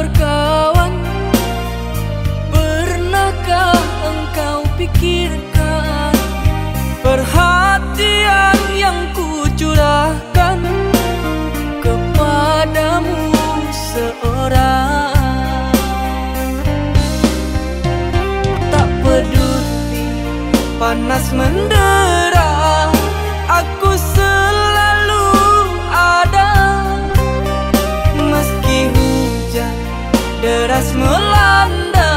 berkawan Pernahkah engkau pikirkan Perhatian yang kucurahkan Kepadamu seorang? Tak peduli panas mendera deras melanda.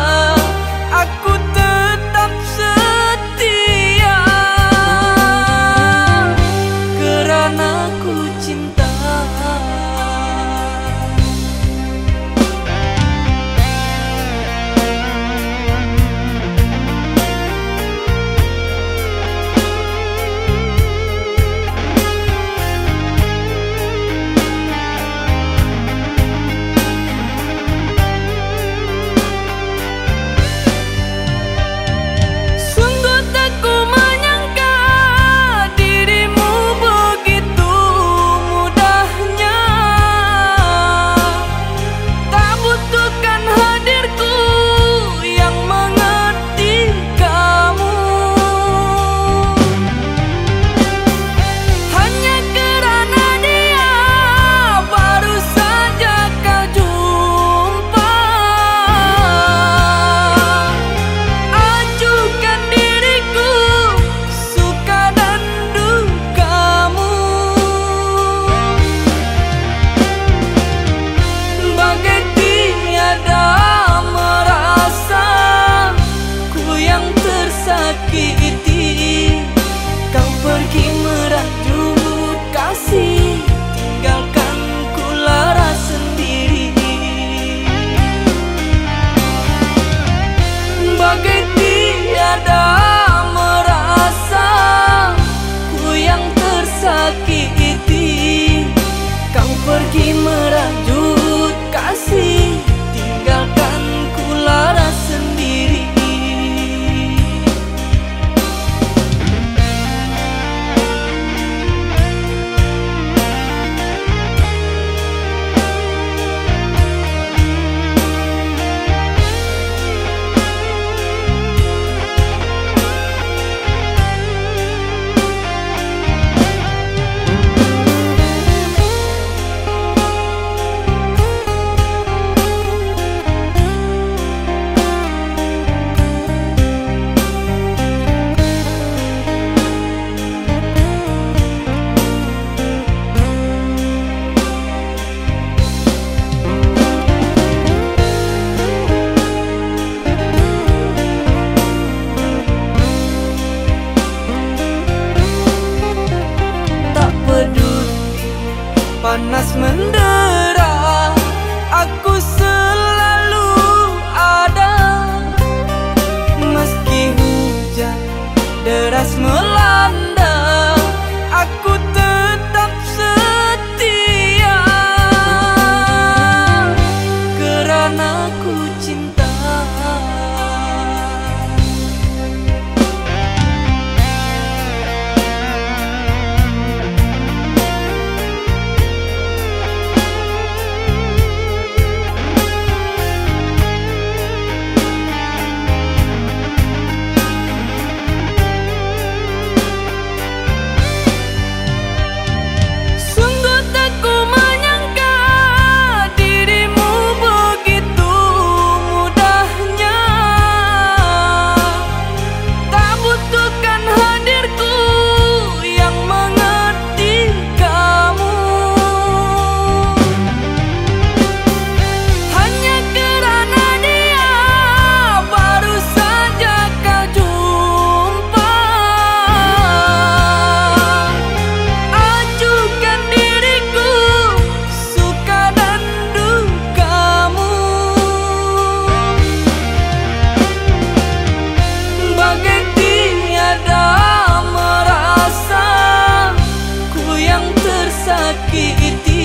sakiti.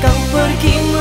Kau pergi